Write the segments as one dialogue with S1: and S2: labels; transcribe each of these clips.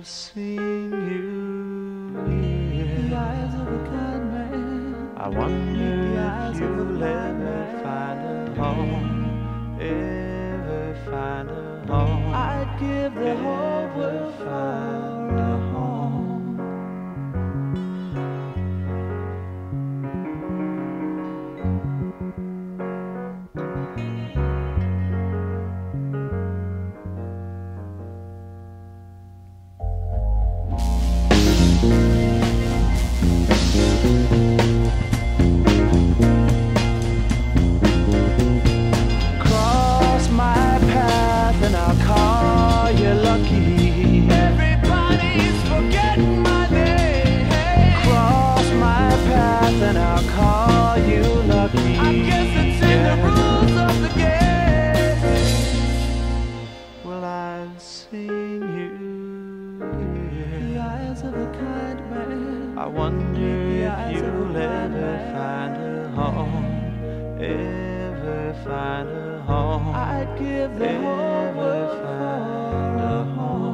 S1: I've seen you here. I wonder if you'll ever find a home. Ever find a home.
S2: I'd give the whole world for. Eyes of a kind man.
S1: I wonder if
S2: eyes of a
S1: you'll ever find a home, ever find a home.
S2: I'd give the whole world
S1: find a
S2: home.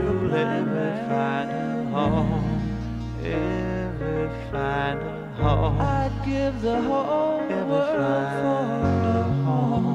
S1: The
S2: eyes
S1: if you'll ever find a home, ever find a home.
S2: I'd give the whole
S1: Ever
S2: world
S1: find
S2: for a home.